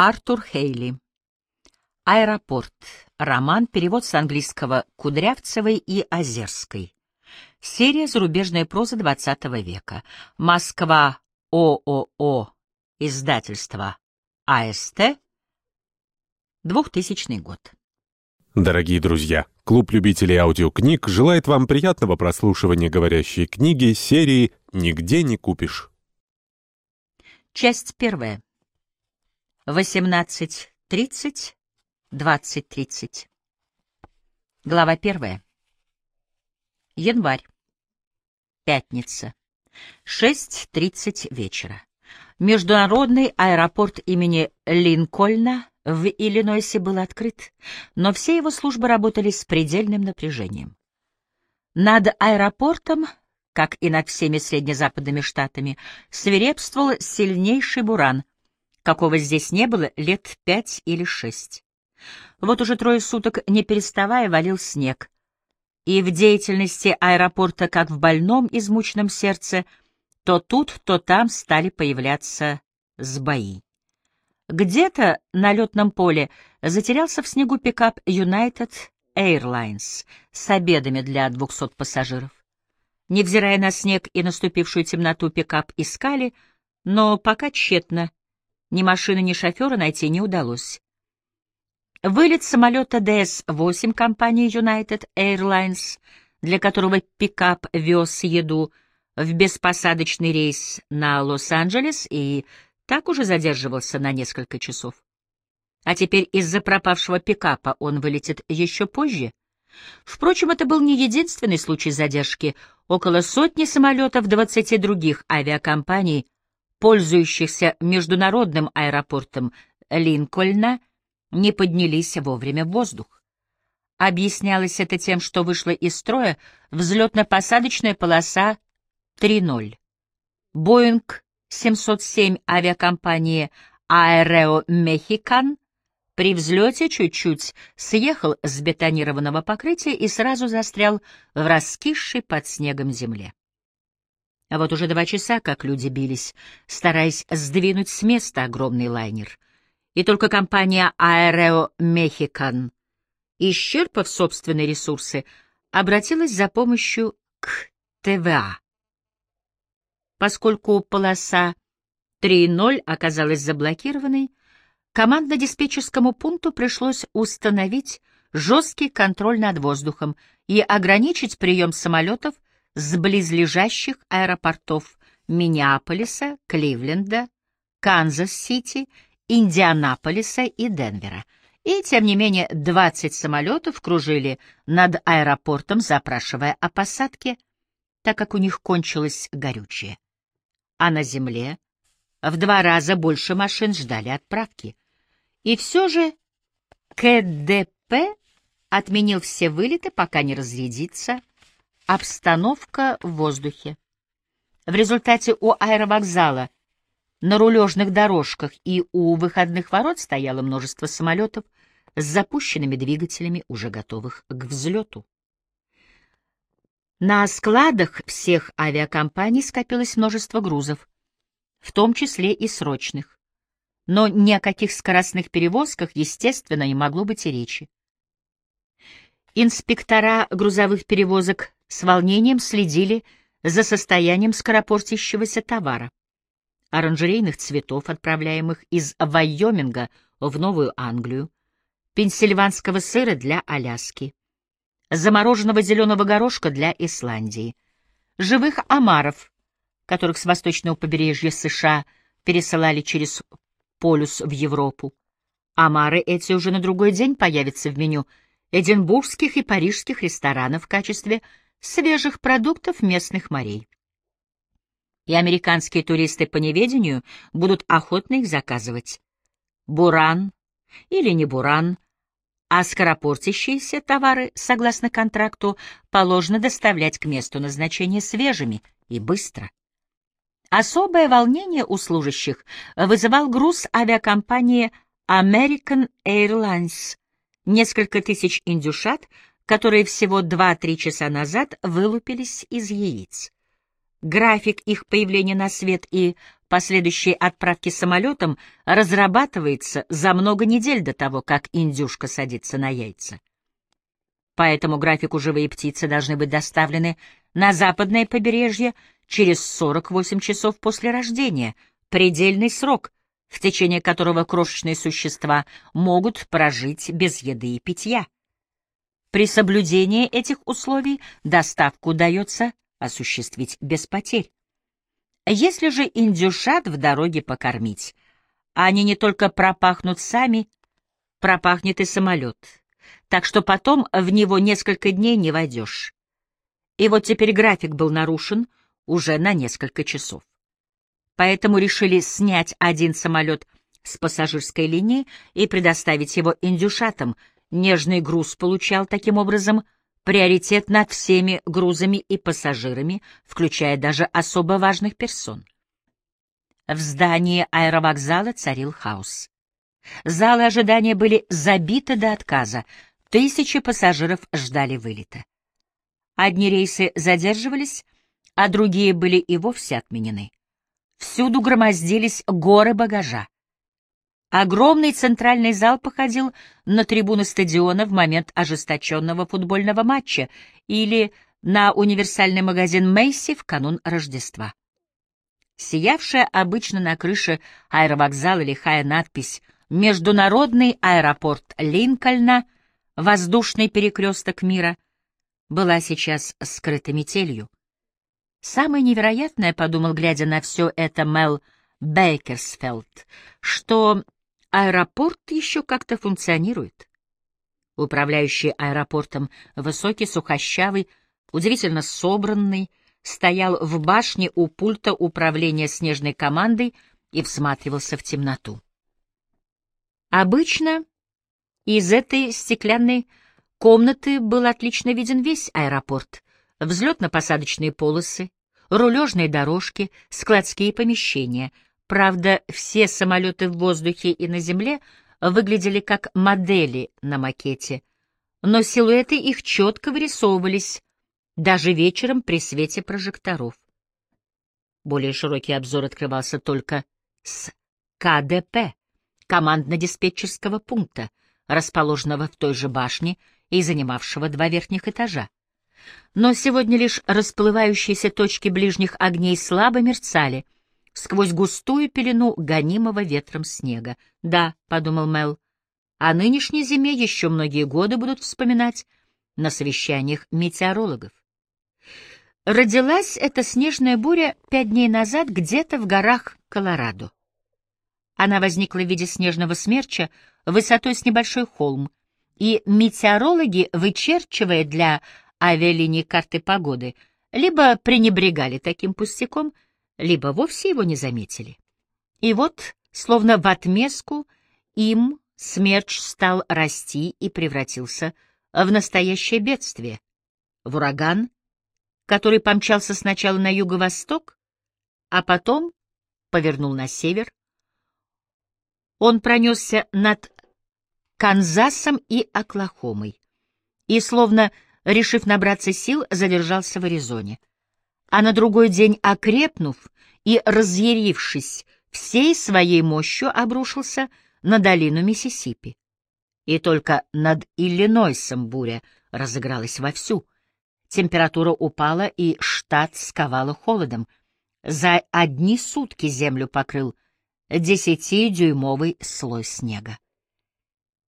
Артур Хейли. Аэропорт. Роман. Перевод с английского Кудрявцевой и Озерской. Серия «Зарубежная проза XX века». Москва. ООО. Издательство. АСТ. 2000 год. Дорогие друзья, клуб любителей аудиокниг желает вам приятного прослушивания говорящей книги серии «Нигде не купишь». Часть первая. 18.30, 20.30. Глава первая. Январь. Пятница. 6.30 вечера. Международный аэропорт имени Линкольна в Иллинойсе был открыт, но все его службы работали с предельным напряжением. Над аэропортом, как и над всеми среднезападными штатами, свирепствовал сильнейший буран — какого здесь не было лет пять или шесть. Вот уже трое суток, не переставая, валил снег. И в деятельности аэропорта, как в больном, измученном сердце, то тут, то там стали появляться сбои. Где-то на летном поле затерялся в снегу пикап United Airlines с обедами для двухсот пассажиров. Невзирая на снег и наступившую темноту, пикап искали, но пока тщетно, ни машины, ни шофера найти не удалось. Вылет самолета ДС-8 компании United Airlines, для которого пикап вез еду в беспосадочный рейс на Лос-Анджелес и так уже задерживался на несколько часов. А теперь из-за пропавшего пикапа он вылетит еще позже. Впрочем, это был не единственный случай задержки. Около сотни самолетов 20 других авиакомпаний — пользующихся международным аэропортом Линкольна, не поднялись вовремя в воздух. Объяснялось это тем, что вышла из строя взлетно-посадочная полоса 3.0. Боинг 707 авиакомпании Aereo Mexican при взлете чуть-чуть съехал с бетонированного покрытия и сразу застрял в раскисшей под снегом земле. А вот уже два часа, как люди бились, стараясь сдвинуть с места огромный лайнер. И только компания Aereo Mexican, исчерпав собственные ресурсы, обратилась за помощью к ТВА. Поскольку полоса 3.0 оказалась заблокированной, командно-диспетчерскому пункту пришлось установить жесткий контроль над воздухом и ограничить прием самолетов с близлежащих аэропортов Миннеаполиса, Кливленда, Канзас-Сити, Индианаполиса и Денвера. И, тем не менее, 20 самолетов кружили над аэропортом, запрашивая о посадке, так как у них кончилось горючее. А на земле в два раза больше машин ждали отправки. И все же КДП отменил все вылеты, пока не разрядится Обстановка в воздухе. В результате у аэровокзала на рулежных дорожках и у выходных ворот стояло множество самолетов с запущенными двигателями, уже готовых к взлету. На складах всех авиакомпаний скопилось множество грузов, в том числе и срочных. Но ни о каких скоростных перевозках, естественно, не могло быть и речи. Инспектора грузовых перевозок с волнением следили за состоянием скоропортящегося товара. Оранжерейных цветов, отправляемых из Вайоминга в Новую Англию, пенсильванского сыра для Аляски, замороженного зеленого горошка для Исландии, живых омаров, которых с восточного побережья США пересылали через полюс в Европу. Омары эти уже на другой день появятся в меню эдинбургских и парижских ресторанов в качестве свежих продуктов местных морей. И американские туристы по неведению будут охотно их заказывать. Буран или не буран, а скоропортящиеся товары, согласно контракту, положено доставлять к месту назначения свежими и быстро. Особое волнение у служащих вызывал груз авиакомпании American Airlines. Несколько тысяч индюшат — которые всего 2-3 часа назад вылупились из яиц. График их появления на свет и последующей отправки самолетом разрабатывается за много недель до того, как индюшка садится на яйца. По этому графику живые птицы должны быть доставлены на западное побережье через 48 часов после рождения, предельный срок, в течение которого крошечные существа могут прожить без еды и питья. При соблюдении этих условий доставку удается осуществить без потерь. Если же индюшат в дороге покормить, они не только пропахнут сами, пропахнет и самолет, так что потом в него несколько дней не войдешь. И вот теперь график был нарушен уже на несколько часов. Поэтому решили снять один самолет с пассажирской линии и предоставить его индюшатам. Нежный груз получал таким образом приоритет над всеми грузами и пассажирами, включая даже особо важных персон. В здании аэровокзала царил хаос. Залы ожидания были забиты до отказа, тысячи пассажиров ждали вылета. Одни рейсы задерживались, а другие были и вовсе отменены. Всюду громоздились горы багажа. Огромный центральный зал походил на трибуны стадиона в момент ожесточенного футбольного матча или на универсальный магазин Мейси в канун Рождества. Сиявшая обычно на крыше аэровокзала лихая надпись «Международный аэропорт Линкольна. Воздушный перекресток мира» была сейчас скрыта метелью. Самое невероятное, — подумал, глядя на все это Мел Бейкерсфелд, — что аэропорт еще как-то функционирует. Управляющий аэропортом, высокий, сухощавый, удивительно собранный, стоял в башне у пульта управления снежной командой и всматривался в темноту. Обычно из этой стеклянной комнаты был отлично виден весь аэропорт, взлетно-посадочные полосы, рулежные дорожки, складские помещения — Правда, все самолеты в воздухе и на земле выглядели как модели на макете, но силуэты их четко вырисовывались, даже вечером при свете прожекторов. Более широкий обзор открывался только с КДП, командно-диспетчерского пункта, расположенного в той же башне и занимавшего два верхних этажа. Но сегодня лишь расплывающиеся точки ближних огней слабо мерцали — сквозь густую пелену гонимого ветром снега. «Да», — подумал Мел, — «о нынешней зиме еще многие годы будут вспоминать на совещаниях метеорологов». Родилась эта снежная буря пять дней назад где-то в горах Колорадо. Она возникла в виде снежного смерча высотой с небольшой холм, и метеорологи, вычерчивая для авиалинии карты погоды, либо пренебрегали таким пустяком — либо вовсе его не заметили. И вот, словно в отместку, им смерч стал расти и превратился в настоящее бедствие, в ураган, который помчался сначала на юго-восток, а потом повернул на север. Он пронесся над Канзасом и Оклахомой и, словно решив набраться сил, задержался в Аризоне а на другой день, окрепнув и разъярившись, всей своей мощью обрушился на долину Миссисипи. И только над Иллинойсом буря разыгралась вовсю. Температура упала, и штат сковало холодом. За одни сутки землю покрыл десятидюймовый слой снега.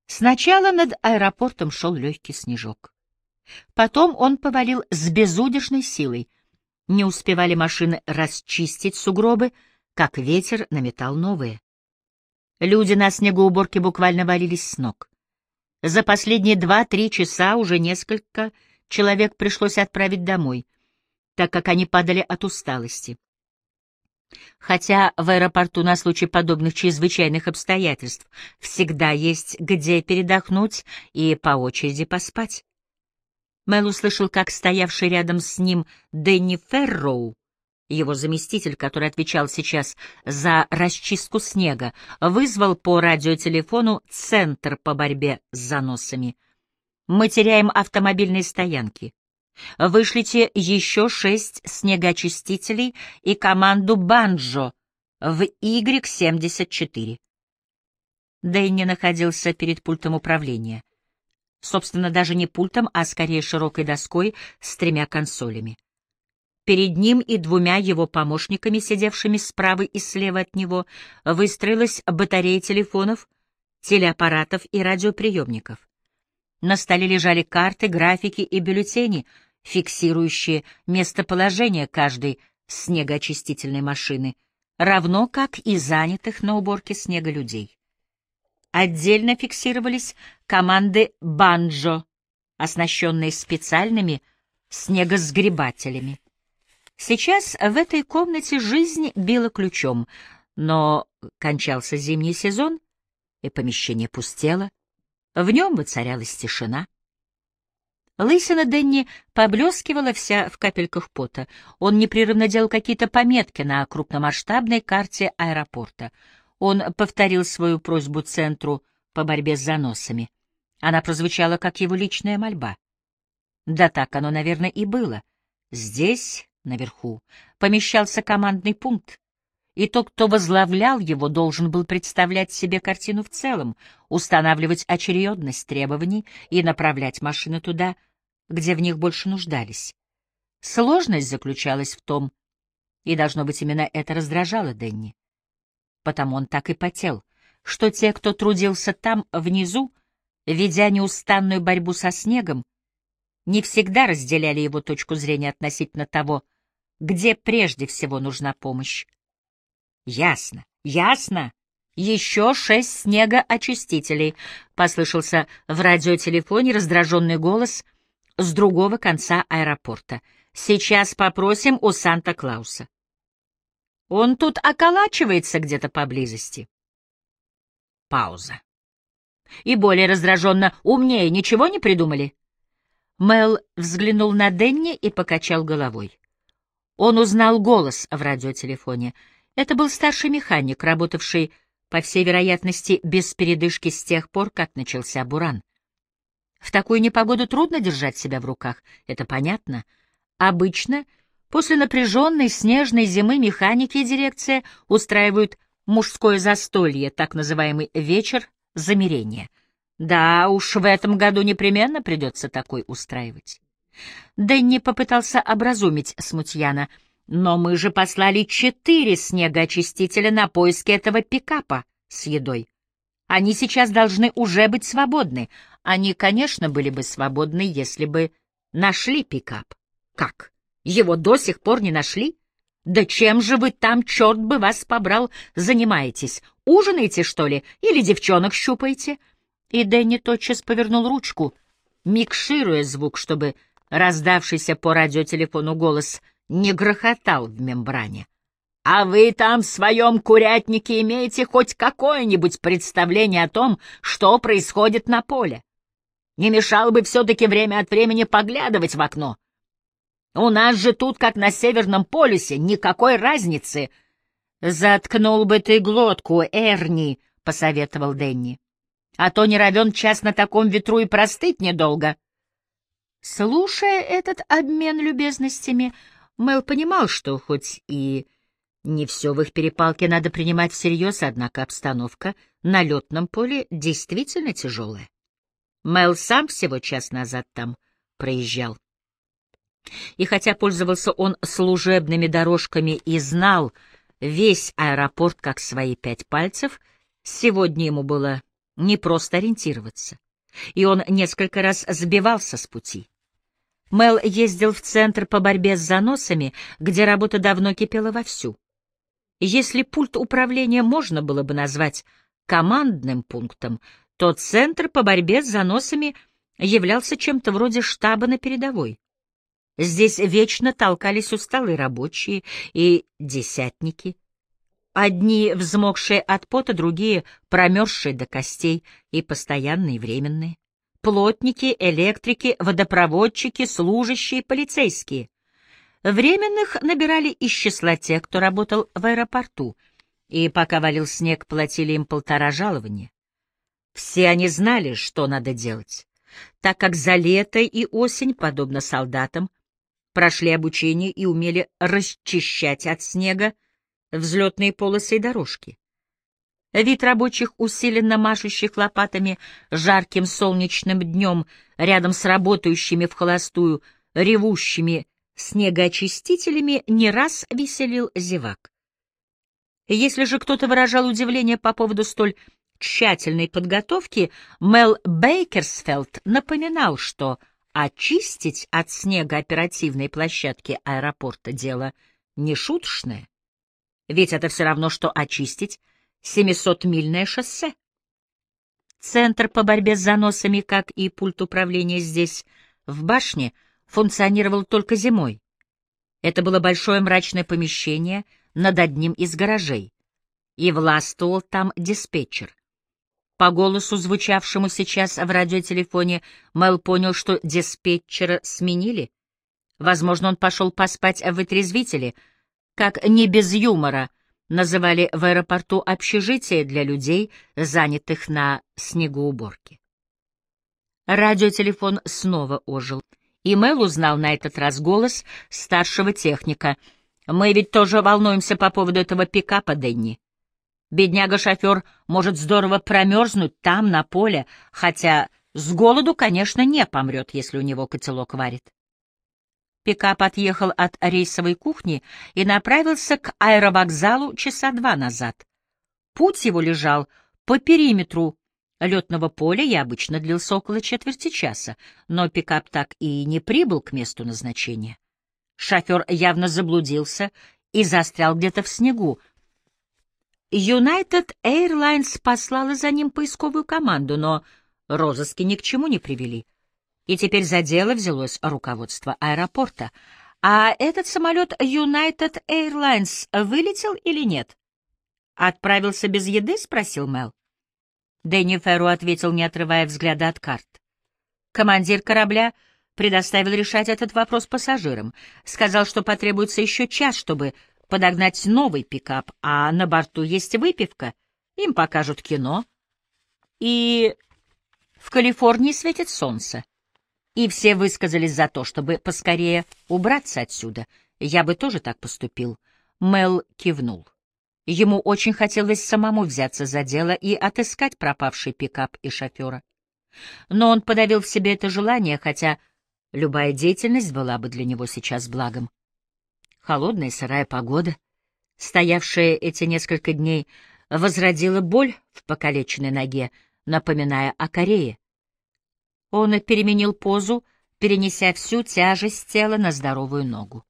Сначала над аэропортом шел легкий снежок. Потом он повалил с безудержной силой — не успевали машины расчистить сугробы, как ветер наметал новые. Люди на снегоуборке буквально валились с ног. За последние два-три часа уже несколько человек пришлось отправить домой, так как они падали от усталости. Хотя в аэропорту на случай подобных чрезвычайных обстоятельств всегда есть где передохнуть и по очереди поспать. Мэл услышал, как стоявший рядом с ним Дэнни Ферроу, его заместитель, который отвечал сейчас за расчистку снега, вызвал по радиотелефону Центр по борьбе с заносами. «Мы теряем автомобильные стоянки. Вышлите еще шесть снегоочистителей и команду «Банджо» в Y-74. Дэнни находился перед пультом управления. Собственно, даже не пультом, а скорее широкой доской с тремя консолями. Перед ним и двумя его помощниками, сидевшими справа и слева от него, выстроилась батарея телефонов, телеаппаратов и радиоприемников. На столе лежали карты, графики и бюллетени, фиксирующие местоположение каждой снегоочистительной машины, равно как и занятых на уборке снега людей. Отдельно фиксировались команды «Банджо», оснащенные специальными снегосгребателями. Сейчас в этой комнате жизнь била ключом, но кончался зимний сезон, и помещение пустело. В нем воцарялась тишина. Лысина Денни поблескивала вся в капельках пота. Он непрерывно делал какие-то пометки на крупномасштабной карте аэропорта — он повторил свою просьбу центру по борьбе с заносами. Она прозвучала как его личная мольба. Да так оно, наверное, и было. Здесь, наверху, помещался командный пункт, и тот, кто возглавлял его, должен был представлять себе картину в целом, устанавливать очередность требований и направлять машины туда, где в них больше нуждались. Сложность заключалась в том, и, должно быть, именно это раздражало Денни, потому он так и потел, что те, кто трудился там, внизу, ведя неустанную борьбу со снегом, не всегда разделяли его точку зрения относительно того, где прежде всего нужна помощь. «Ясно, ясно! Еще шесть снегоочистителей!» — послышался в радиотелефоне раздраженный голос с другого конца аэропорта. «Сейчас попросим у Санта-Клауса». Он тут околачивается где-то поблизости. Пауза. И более раздраженно, умнее ничего не придумали? Мел взглянул на Денни и покачал головой. Он узнал голос в радиотелефоне. Это был старший механик, работавший, по всей вероятности, без передышки с тех пор, как начался буран. В такую непогоду трудно держать себя в руках, это понятно. Обычно — После напряженной снежной зимы механики и дирекция устраивают мужское застолье, так называемый вечер замерения. Да уж, в этом году непременно придется такой устраивать. Дэнни попытался образумить Смутьяна, но мы же послали четыре снегоочистителя на поиски этого пикапа с едой. Они сейчас должны уже быть свободны. Они, конечно, были бы свободны, если бы нашли пикап. Как? Его до сих пор не нашли? Да чем же вы там, черт бы вас побрал, занимаетесь? Ужинаете, что ли? Или девчонок щупаете?» И Дэнни тотчас повернул ручку, микшируя звук, чтобы раздавшийся по радиотелефону голос не грохотал в мембране. «А вы там в своем курятнике имеете хоть какое-нибудь представление о том, что происходит на поле? Не мешало бы все-таки время от времени поглядывать в окно?» У нас же тут, как на Северном полюсе, никакой разницы. Заткнул бы ты глотку, Эрни, — посоветовал Денни. А то не равен час на таком ветру и простыть недолго. Слушая этот обмен любезностями, Мэл понимал, что хоть и не все в их перепалке надо принимать всерьез, однако обстановка на летном поле действительно тяжелая. Мэл сам всего час назад там проезжал. И хотя пользовался он служебными дорожками и знал весь аэропорт как свои пять пальцев, сегодня ему было непросто ориентироваться, и он несколько раз сбивался с пути. Мел ездил в центр по борьбе с заносами, где работа давно кипела вовсю. Если пульт управления можно было бы назвать командным пунктом, то центр по борьбе с заносами являлся чем-то вроде штаба на передовой. Здесь вечно толкались усталые рабочие и десятники. Одни взмокшие от пота, другие промерзшие до костей и постоянные временные. Плотники, электрики, водопроводчики, служащие, полицейские. Временных набирали из числа тех, кто работал в аэропорту, и пока валил снег, платили им полтора жалования. Все они знали, что надо делать, так как за лето и осень, подобно солдатам, прошли обучение и умели расчищать от снега взлетные полосы и дорожки. Вид рабочих, усиленно машущих лопатами жарким солнечным днем рядом с работающими в холостую, ревущими снегоочистителями, не раз веселил зевак. Если же кто-то выражал удивление по поводу столь тщательной подготовки, Мел Бейкерсфелд напоминал, что очистить от снега оперативной площадки аэропорта дело не шуточное, ведь это все равно, что очистить 700-мильное шоссе. Центр по борьбе с заносами, как и пульт управления здесь, в башне, функционировал только зимой. Это было большое мрачное помещение над одним из гаражей, и властвовал там диспетчер. По голосу, звучавшему сейчас в радиотелефоне, Мэл понял, что диспетчера сменили. Возможно, он пошел поспать в вытрезвителе, как не без юмора называли в аэропорту общежитие для людей, занятых на снегоуборке. Радиотелефон снова ожил, и Мэл узнал на этот раз голос старшего техника. «Мы ведь тоже волнуемся по поводу этого пикапа, Дэнни. Бедняга-шофер может здорово промерзнуть там, на поле, хотя с голоду, конечно, не помрет, если у него котелок варит. Пикап отъехал от рейсовой кухни и направился к аэровокзалу часа два назад. Путь его лежал по периметру летного поля и обычно длился около четверти часа, но пикап так и не прибыл к месту назначения. Шофер явно заблудился и застрял где-то в снегу, United Airlines послала за ним поисковую команду, но розыски ни к чему не привели. И теперь за дело взялось руководство аэропорта. А этот самолет United Airlines вылетел или нет? Отправился без еды? — спросил Мел. Дэнни Ферру ответил, не отрывая взгляда от карт. Командир корабля предоставил решать этот вопрос пассажирам. Сказал, что потребуется еще час, чтобы подогнать новый пикап, а на борту есть выпивка, им покажут кино. И в Калифорнии светит солнце. И все высказались за то, чтобы поскорее убраться отсюда. Я бы тоже так поступил. Мел кивнул. Ему очень хотелось самому взяться за дело и отыскать пропавший пикап и шофера. Но он подавил в себе это желание, хотя любая деятельность была бы для него сейчас благом. Холодная сырая погода, стоявшая эти несколько дней, возродила боль в покалеченной ноге, напоминая о Корее. Он переменил позу, перенеся всю тяжесть тела на здоровую ногу.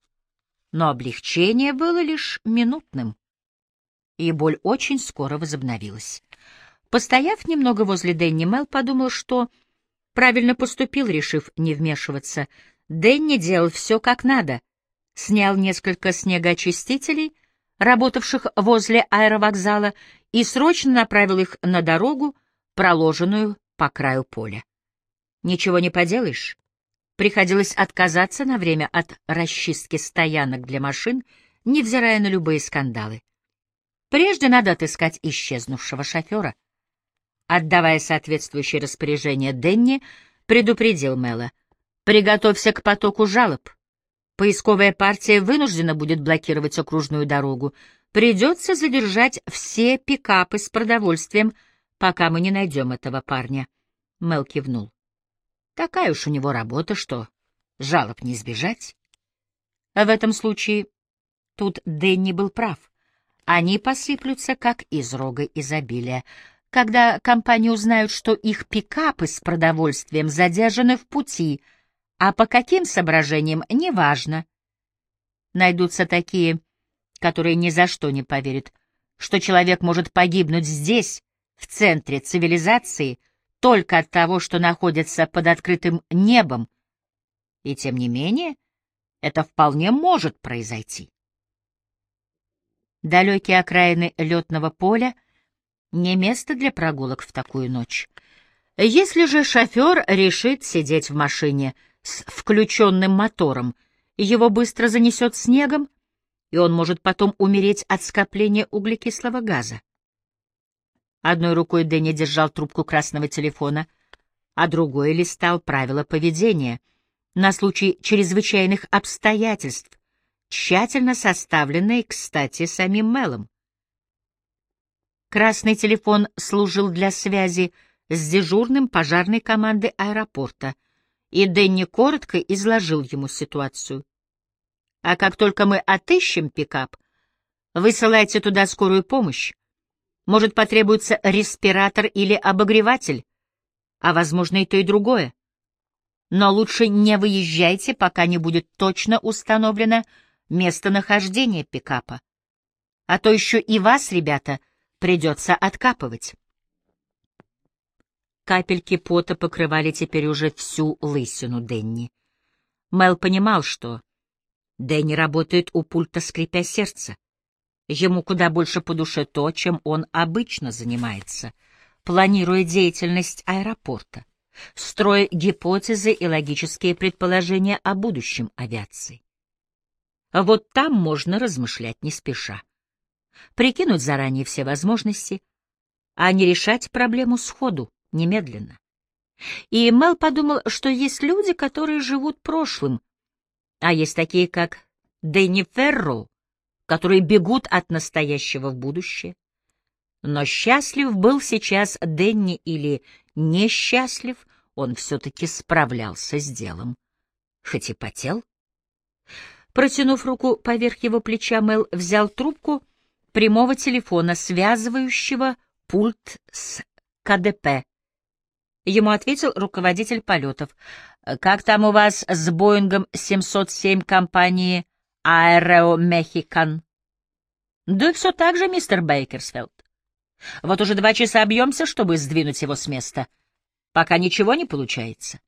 Но облегчение было лишь минутным, и боль очень скоро возобновилась. Постояв немного возле Дэнни, Мел подумал, что правильно поступил, решив не вмешиваться. Дэнни делал все как надо, снял несколько снегоочистителей, работавших возле аэровокзала, и срочно направил их на дорогу, проложенную по краю поля. Ничего не поделаешь. Приходилось отказаться на время от расчистки стоянок для машин, невзирая на любые скандалы. Прежде надо отыскать исчезнувшего шофера. Отдавая соответствующее распоряжение, Денни предупредил Мэла. «Приготовься к потоку жалоб. Поисковая партия вынуждена будет блокировать окружную дорогу. Придется задержать все пикапы с продовольствием, пока мы не найдем этого парня. Мел кивнул. Такая уж у него работа, что жалоб не избежать. В этом случае тут Дэнни был прав. Они посыплются, как из рога изобилия. Когда компании узнают, что их пикапы с продовольствием задержаны в пути — а по каким соображениям — неважно. Найдутся такие, которые ни за что не поверят, что человек может погибнуть здесь, в центре цивилизации, только от того, что находится под открытым небом. И тем не менее, это вполне может произойти. Далекие окраины летного поля — не место для прогулок в такую ночь. Если же шофер решит сидеть в машине — с включенным мотором, его быстро занесет снегом, и он может потом умереть от скопления углекислого газа. Одной рукой Дэнни держал трубку красного телефона, а другой листал правила поведения на случай чрезвычайных обстоятельств, тщательно составленной, кстати, самим Мелом. Красный телефон служил для связи с дежурным пожарной команды аэропорта, и Дэнни коротко изложил ему ситуацию. «А как только мы отыщем пикап, высылайте туда скорую помощь. Может, потребуется респиратор или обогреватель, а, возможно, и то, и другое. Но лучше не выезжайте, пока не будет точно установлено местонахождение пикапа. А то еще и вас, ребята, — Придется откапывать. Капельки пота покрывали теперь уже всю лысину Денни. Мел понимал, что Дэнни работает у пульта, скрипя сердце. Ему куда больше по душе то, чем он обычно занимается, планируя деятельность аэропорта, строя гипотезы и логические предположения о будущем авиации. Вот там можно размышлять не спеша прикинуть заранее все возможности, а не решать проблему сходу, немедленно. И Мел подумал, что есть люди, которые живут прошлым, а есть такие, как Дэнни Ферроу, которые бегут от настоящего в будущее. Но счастлив был сейчас Дэнни или несчастлив, он все-таки справлялся с делом, хоть и потел. Протянув руку поверх его плеча, Мел взял трубку прямого телефона, связывающего пульт с КДП. Ему ответил руководитель полетов. «Как там у вас с Боингом 707 компании Aero Mexican?» «Да все так же, мистер Бейкерсфелд. Вот уже два часа бьемся, чтобы сдвинуть его с места. Пока ничего не получается».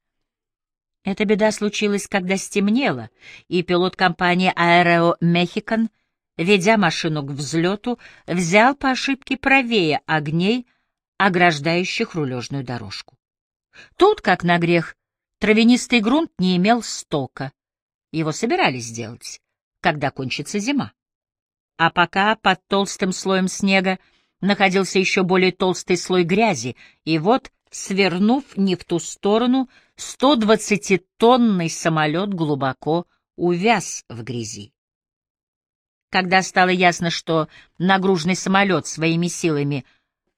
Эта беда случилась, когда стемнело, и пилот компании Aero Mexican — ведя машину к взлету, взял по ошибке правее огней, ограждающих рулежную дорожку. Тут, как на грех, травянистый грунт не имел стока. Его собирались сделать, когда кончится зима. А пока под толстым слоем снега находился еще более толстый слой грязи, и вот, свернув не в ту сторону, 120-тонный самолет глубоко увяз в грязи. Когда стало ясно, что нагруженный самолет своими силами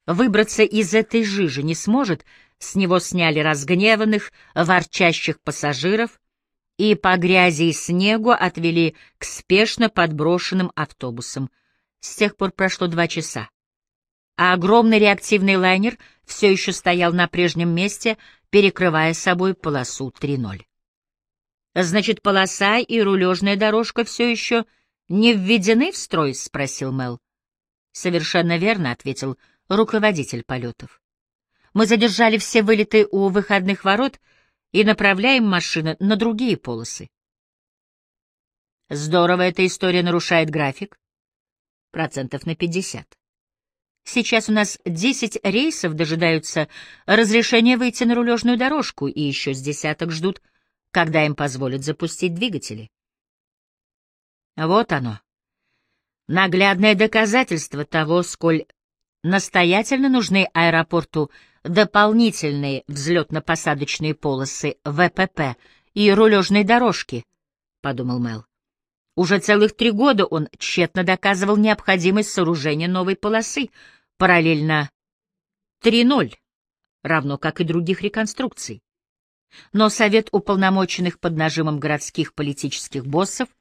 выбраться из этой жижи не сможет, с него сняли разгневанных, ворчащих пассажиров и по грязи и снегу отвели к спешно подброшенным автобусам. С тех пор прошло два часа. А огромный реактивный лайнер все еще стоял на прежнем месте, перекрывая собой полосу 3.0. Значит, полоса и рулежная дорожка все еще не введены в строй? — спросил Мел. — Совершенно верно, — ответил руководитель полетов. Мы задержали все вылеты у выходных ворот и направляем машины на другие полосы. Здорово эта история нарушает график. Процентов на пятьдесят. Сейчас у нас десять рейсов дожидаются разрешения выйти на рулежную дорожку, и еще с десяток ждут, когда им позволят запустить двигатели. Вот оно. Наглядное доказательство того, сколь настоятельно нужны аэропорту дополнительные взлетно-посадочные полосы ВПП и рулежные дорожки, — подумал Мел. Уже целых три года он тщетно доказывал необходимость сооружения новой полосы, параллельно 3.0, равно как и других реконструкций. Но Совет уполномоченных под нажимом городских политических боссов —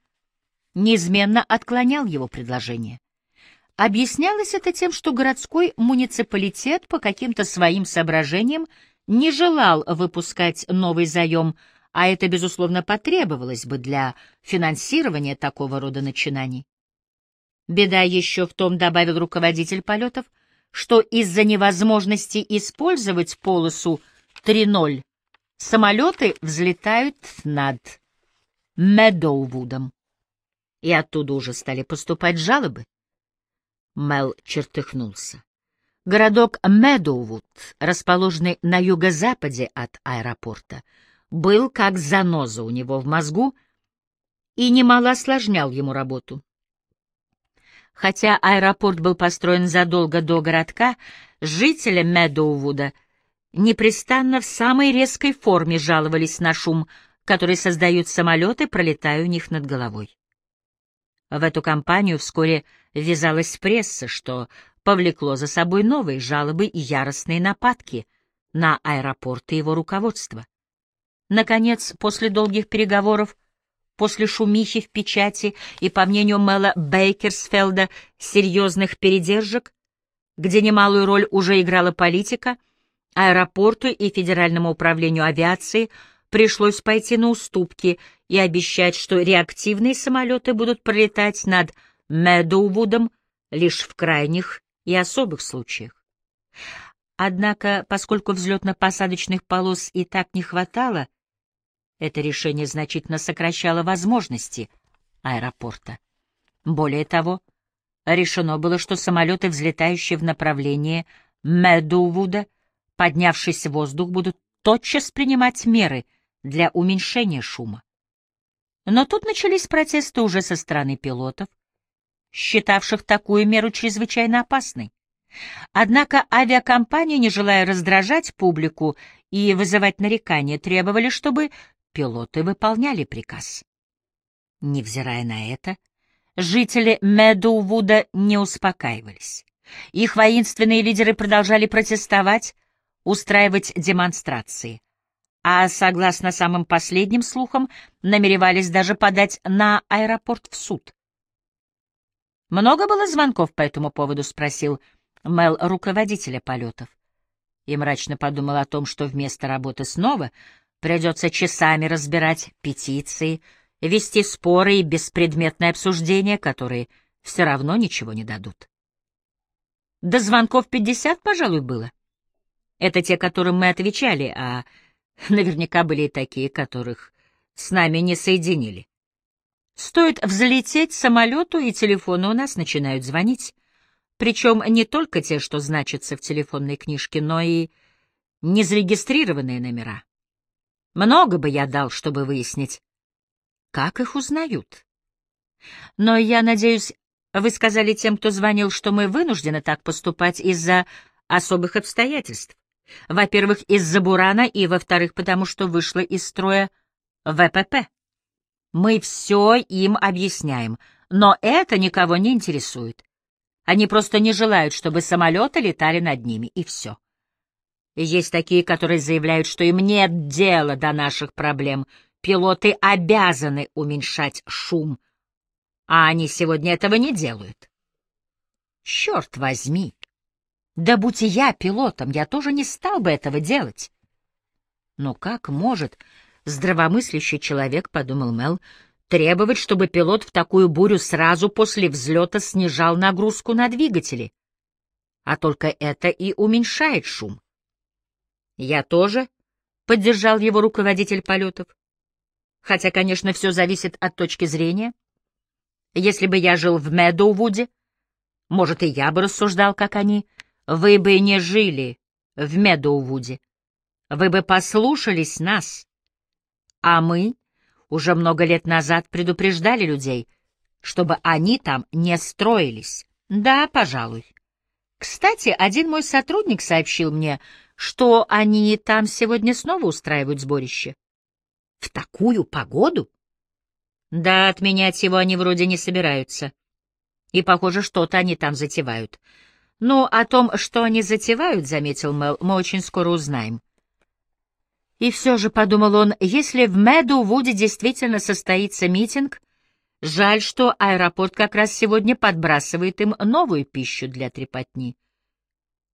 неизменно отклонял его предложение. Объяснялось это тем, что городской муниципалитет по каким-то своим соображениям не желал выпускать новый заем, а это, безусловно, потребовалось бы для финансирования такого рода начинаний. Беда еще в том, добавил руководитель полетов, что из-за невозможности использовать полосу 3.0 самолеты взлетают над Медоувудом и оттуда уже стали поступать жалобы. Мел чертыхнулся. Городок Медоувуд, расположенный на юго-западе от аэропорта, был как заноза у него в мозгу и немало осложнял ему работу. Хотя аэропорт был построен задолго до городка, жители Медоувуда непрестанно в самой резкой форме жаловались на шум, который создают самолеты, пролетая у них над головой. В эту кампанию вскоре ввязалась пресса, что повлекло за собой новые жалобы и яростные нападки на аэропорт и его руководство. Наконец, после долгих переговоров, после шумихи в печати и, по мнению Мэла Бейкерсфелда, серьезных передержек, где немалую роль уже играла политика, аэропорту и Федеральному управлению авиации пришлось пойти на уступки и обещать, что реактивные самолеты будут пролетать над Медоувудом лишь в крайних и особых случаях. Однако, поскольку взлетно-посадочных полос и так не хватало, это решение значительно сокращало возможности аэропорта. Более того, решено было, что самолеты, взлетающие в направлении Медоувуда, поднявшись в воздух, будут тотчас принимать меры для уменьшения шума. Но тут начались протесты уже со стороны пилотов, считавших такую меру чрезвычайно опасной. Однако авиакомпании, не желая раздражать публику и вызывать нарекания, требовали, чтобы пилоты выполняли приказ. Невзирая на это, жители Медоувуда не успокаивались. Их воинственные лидеры продолжали протестовать, устраивать демонстрации, а, согласно самым последним слухам, намеревались даже подать на аэропорт в суд. «Много было звонков по этому поводу?» — спросил Мел руководителя полетов. И мрачно подумал о том, что вместо работы снова придется часами разбирать петиции, вести споры и беспредметное обсуждения, которые все равно ничего не дадут. До звонков пятьдесят, пожалуй, было. Это те, которым мы отвечали, а наверняка были и такие, которых с нами не соединили. Стоит взлететь самолету, и телефоны у нас начинают звонить. Причем не только те, что значатся в телефонной книжке, но и незарегистрированные номера. Много бы я дал, чтобы выяснить, как их узнают. Но я надеюсь, вы сказали тем, кто звонил, что мы вынуждены так поступать из-за особых обстоятельств. Во-первых, из-за Бурана, и, во-вторых, потому что вышла из строя ВПП. Мы все им объясняем, но это никого не интересует. Они просто не желают, чтобы самолеты летали над ними, и все. Есть такие, которые заявляют, что им нет дела до наших проблем. Пилоты обязаны уменьшать шум, а они сегодня этого не делают. Черт возьми! Да будь я пилотом, я тоже не стал бы этого делать. Но как может здравомыслящий человек, — подумал Мел, — требовать, чтобы пилот в такую бурю сразу после взлета снижал нагрузку на двигатели? А только это и уменьшает шум. Я тоже поддержал его руководитель полетов. Хотя, конечно, все зависит от точки зрения. Если бы я жил в Медоувуде, может, и я бы рассуждал, как они, вы бы не жили в Медоувуде. Вы бы послушались нас. А мы уже много лет назад предупреждали людей, чтобы они там не строились. Да, пожалуй. Кстати, один мой сотрудник сообщил мне, что они там сегодня снова устраивают сборище. В такую погоду? Да, отменять его они вроде не собираются. И, похоже, что-то они там затевают. «Ну, о том, что они затевают, — заметил Мел, — мы очень скоро узнаем». И все же, — подумал он, — если в Меду-Вуде действительно состоится митинг, жаль, что аэропорт как раз сегодня подбрасывает им новую пищу для трепотни.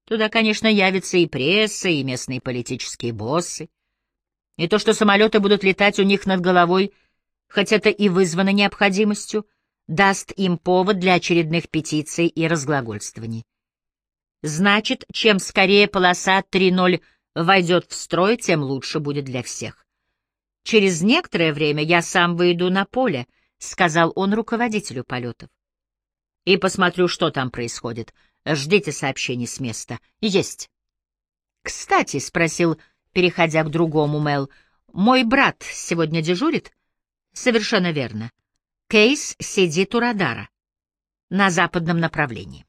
Туда, конечно, явятся и пресса, и местные политические боссы. И то, что самолеты будут летать у них над головой, хоть это и вызвано необходимостью, даст им повод для очередных петиций и разглагольствований. Значит, чем скорее полоса 3.0 войдет в строй, тем лучше будет для всех. Через некоторое время я сам выйду на поле, — сказал он руководителю полетов. И посмотрю, что там происходит. Ждите сообщений с места. Есть. Кстати, — спросил, переходя к другому Мел, — мой брат сегодня дежурит? Совершенно верно. Кейс сидит у радара. На западном направлении.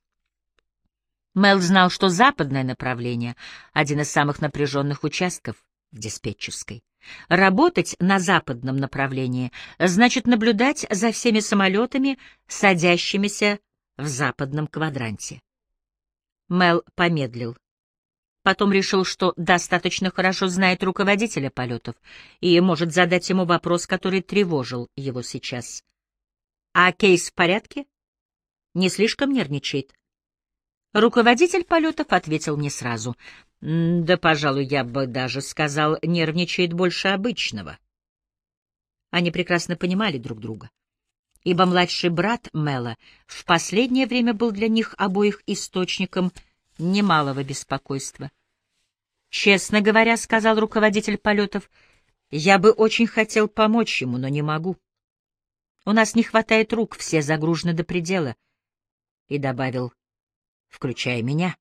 Мел знал, что западное направление — один из самых напряженных участков. в диспетчерской. Работать на западном направлении значит наблюдать за всеми самолетами, садящимися в западном квадранте. Мел помедлил. Потом решил, что достаточно хорошо знает руководителя полетов и может задать ему вопрос, который тревожил его сейчас. «А кейс в порядке? Не слишком нервничает?» Руководитель полетов ответил не сразу. «Да, пожалуй, я бы даже сказал, нервничает больше обычного». Они прекрасно понимали друг друга, ибо младший брат Мела в последнее время был для них обоих источником — немалого беспокойства. «Честно говоря, — сказал руководитель полетов, — я бы очень хотел помочь ему, но не могу. У нас не хватает рук, все загружены до предела». И добавил, включая меня.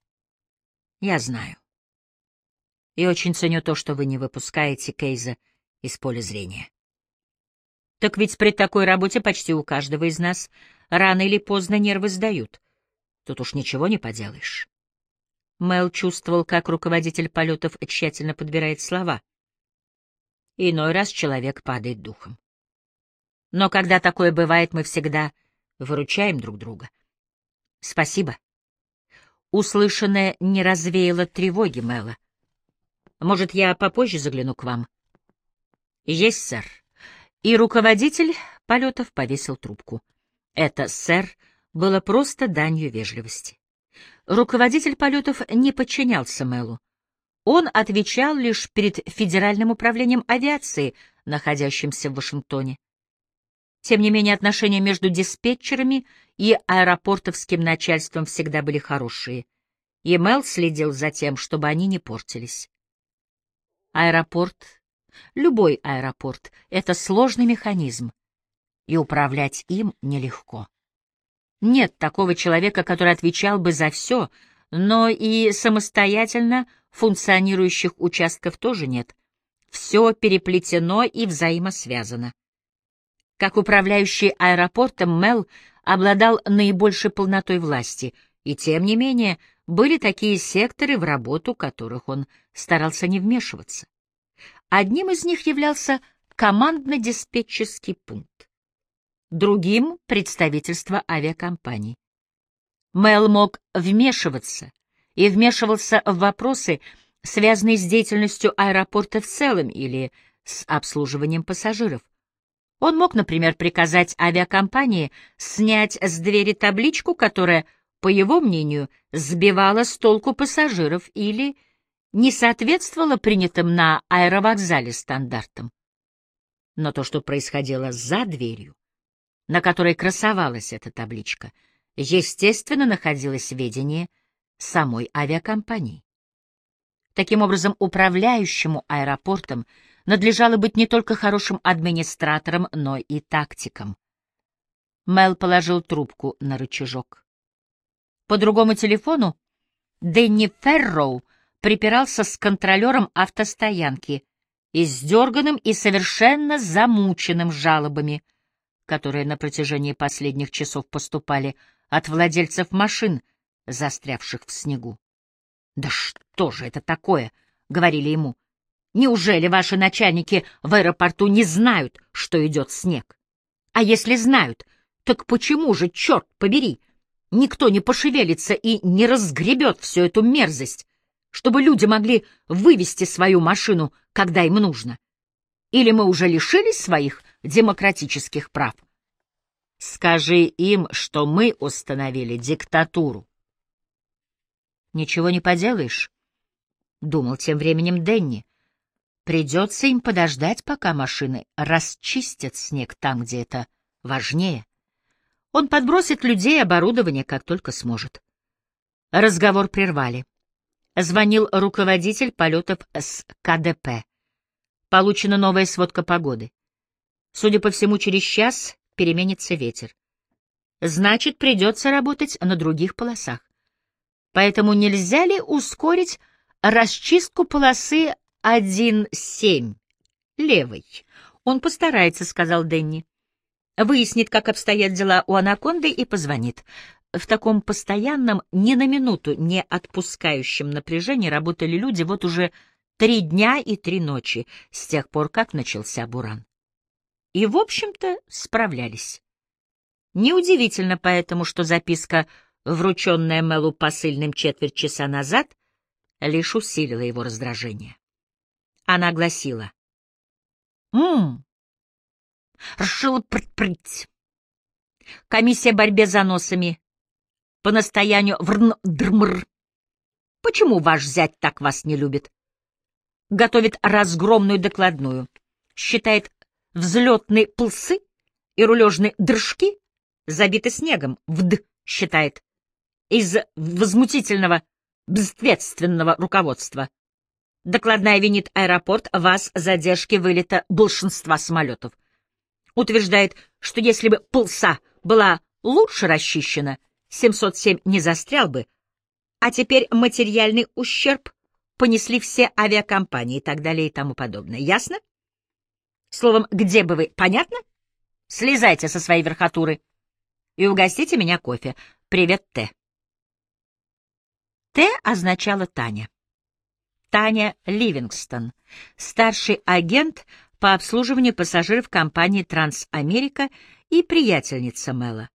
«Я знаю. И очень ценю то, что вы не выпускаете Кейза из поля зрения». Так ведь при такой работе почти у каждого из нас рано или поздно нервы сдают. Тут уж ничего не поделаешь. Мел чувствовал, как руководитель полетов тщательно подбирает слова. Иной раз человек падает духом. Но когда такое бывает, мы всегда выручаем друг друга. Спасибо. Услышанное не развеяло тревоги Мэла. Может, я попозже загляну к вам? Есть, сэр. И руководитель полетов повесил трубку. Это, сэр, было просто данью вежливости. Руководитель полетов не подчинялся Мэлу. Он отвечал лишь перед Федеральным управлением авиации, находящимся в Вашингтоне. Тем не менее, отношения между диспетчерами и аэропортовским начальством всегда были хорошие, и Мэл следил за тем, чтобы они не портились. Аэропорт, любой аэропорт — это сложный механизм, и управлять им нелегко. Нет такого человека, который отвечал бы за все, но и самостоятельно функционирующих участков тоже нет. Все переплетено и взаимосвязано. Как управляющий аэропортом, Мел обладал наибольшей полнотой власти, и тем не менее были такие секторы, в работу которых он старался не вмешиваться. Одним из них являлся командно-диспетчерский пункт другим — представительство авиакомпаний. Мэл мог вмешиваться и вмешивался в вопросы, связанные с деятельностью аэропорта в целом или с обслуживанием пассажиров. Он мог, например, приказать авиакомпании снять с двери табличку, которая, по его мнению, сбивала с толку пассажиров или не соответствовала принятым на аэровокзале стандартам. Но то, что происходило за дверью, на которой красовалась эта табличка, естественно, находилось в ведении самой авиакомпании. Таким образом, управляющему аэропортом надлежало быть не только хорошим администратором, но и тактиком. Мел положил трубку на рычажок. По другому телефону Дэнни Ферроу припирался с контролером автостоянки, издерганным и совершенно замученным жалобами — которые на протяжении последних часов поступали от владельцев машин, застрявших в снегу. «Да что же это такое?» — говорили ему. «Неужели ваши начальники в аэропорту не знают, что идет снег? А если знают, так почему же, черт побери, никто не пошевелится и не разгребет всю эту мерзость, чтобы люди могли вывести свою машину, когда им нужно? Или мы уже лишились своих демократических прав. Скажи им, что мы установили диктатуру. Ничего не поделаешь, — думал тем временем Денни. Придется им подождать, пока машины расчистят снег там, где это важнее. Он подбросит людей и оборудование, как только сможет. Разговор прервали. Звонил руководитель полетов с КДП. Получена новая сводка погоды. Судя по всему, через час переменится ветер. Значит, придется работать на других полосах. Поэтому нельзя ли ускорить расчистку полосы 1.7 левой? Он постарается, — сказал Дэнни. Выяснит, как обстоят дела у анаконды и позвонит. В таком постоянном, ни на минуту не отпускающем напряжении работали люди вот уже три дня и три ночи с тех пор, как начался буран. И, в общем-то, справлялись. Неудивительно поэтому, что записка, врученная Мелу посыльным четверть часа назад, лишь усилила его раздражение. Она гласила. «Ммм, предпрыть. Комиссия борьбе с заносами по настоянию Врн-Дрмр. Почему ваш зять так вас не любит? Готовит разгромную докладную. Считает взлетные пылсы и рулежные дрожки забиты снегом. Вд считает. Из возмутительного, безответственного руководства. Докладная винит аэропорт вас задержки вылета большинства самолетов. Утверждает, что если бы пылса была лучше расчищена, 707 не застрял бы, а теперь материальный ущерб понесли все авиакомпании и так далее и тому подобное. Ясно? Словом, где бы вы, понятно? Слезайте со своей верхотуры и угостите меня кофе. Привет, Т. Т означала Таня. Таня Ливингстон, старший агент по обслуживанию пассажиров компании «Трансамерика» и приятельница Мэла.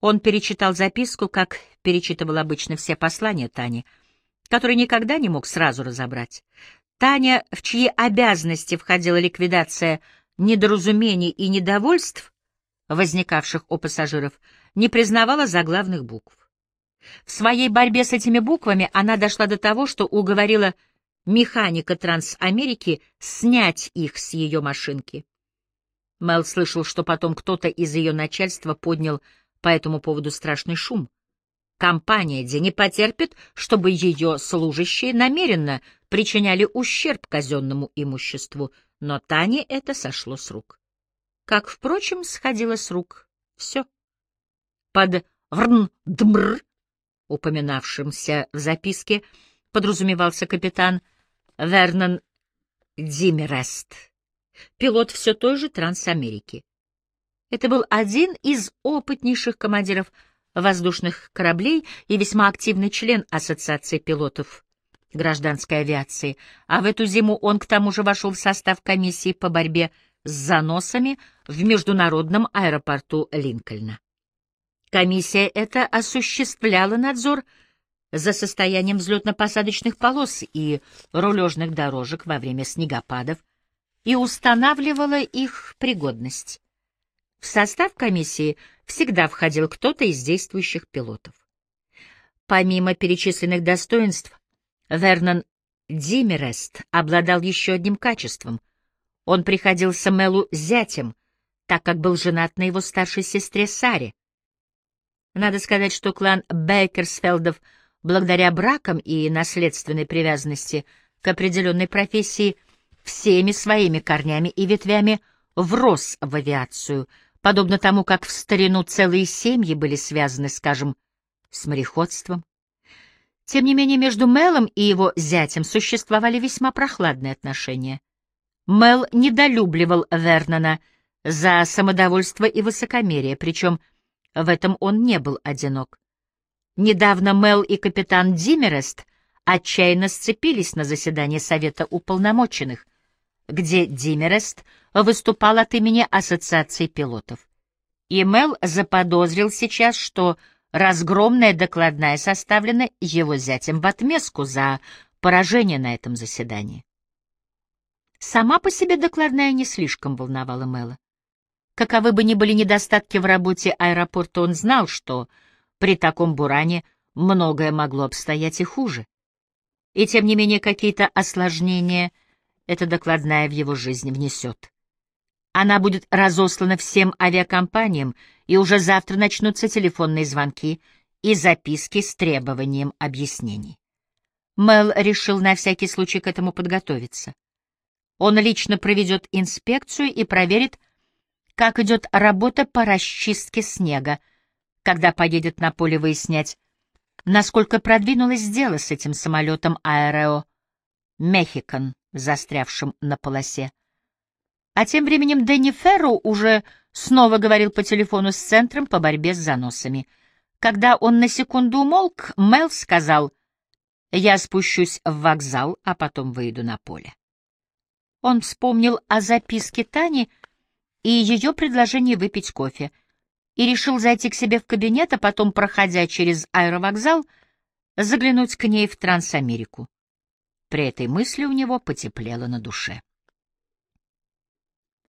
Он перечитал записку, как перечитывал обычно все послания Тани, которые никогда не мог сразу разобрать. Таня, в чьи обязанности входила ликвидация недоразумений и недовольств, возникавших у пассажиров, не признавала заглавных букв. В своей борьбе с этими буквами она дошла до того, что уговорила механика Трансамерики снять их с ее машинки. Мел слышал, что потом кто-то из ее начальства поднял по этому поводу страшный шум. Компания Ди не потерпит, чтобы ее служащие намеренно причиняли ущерб казенному имуществу, но Тане это сошло с рук. Как, впрочем, сходило с рук все. Под «врн-дмр», упоминавшимся в записке, подразумевался капитан Вернон Димерест, пилот все той же Трансамерики. Это был один из опытнейших командиров воздушных кораблей и весьма активный член Ассоциации пилотов гражданской авиации, а в эту зиму он к тому же вошел в состав комиссии по борьбе с заносами в международном аэропорту Линкольна. Комиссия эта осуществляла надзор за состоянием взлетно-посадочных полос и рулежных дорожек во время снегопадов и устанавливала их пригодность. В состав комиссии всегда входил кто-то из действующих пилотов. Помимо перечисленных достоинств, Вернон Димерест обладал еще одним качеством. Он приходился Мелу зятем, так как был женат на его старшей сестре Саре. Надо сказать, что клан Бейкерсфелдов, благодаря бракам и наследственной привязанности к определенной профессии, всеми своими корнями и ветвями врос в авиацию — подобно тому, как в старину целые семьи были связаны, скажем, с мореходством. Тем не менее, между Мелом и его зятем существовали весьма прохладные отношения. Мел недолюбливал Вернона за самодовольство и высокомерие, причем в этом он не был одинок. Недавно Мел и капитан Димерест отчаянно сцепились на заседании Совета уполномоченных, где Димерест выступал от имени Ассоциации пилотов. И Мел заподозрил сейчас, что разгромная докладная составлена его зятем в отместку за поражение на этом заседании. Сама по себе докладная не слишком волновала Мэла. Каковы бы ни были недостатки в работе аэропорта, он знал, что при таком буране многое могло обстоять и хуже. И тем не менее какие-то осложнения — эта докладная в его жизнь внесет. Она будет разослана всем авиакомпаниям, и уже завтра начнутся телефонные звонки и записки с требованием объяснений. Мел решил на всякий случай к этому подготовиться. Он лично проведет инспекцию и проверит, как идет работа по расчистке снега, когда поедет на поле выяснять, насколько продвинулось дело с этим самолетом Аэрео Мехикан застрявшим на полосе. А тем временем Дэнни Ферроу уже снова говорил по телефону с Центром по борьбе с заносами. Когда он на секунду умолк, Мел сказал, Я спущусь в вокзал, а потом выйду на поле. Он вспомнил о записке Тани и ее предложении выпить кофе и решил зайти к себе в кабинет, а потом, проходя через аэровокзал, заглянуть к ней в Трансамерику. При этой мысли у него потеплело на душе.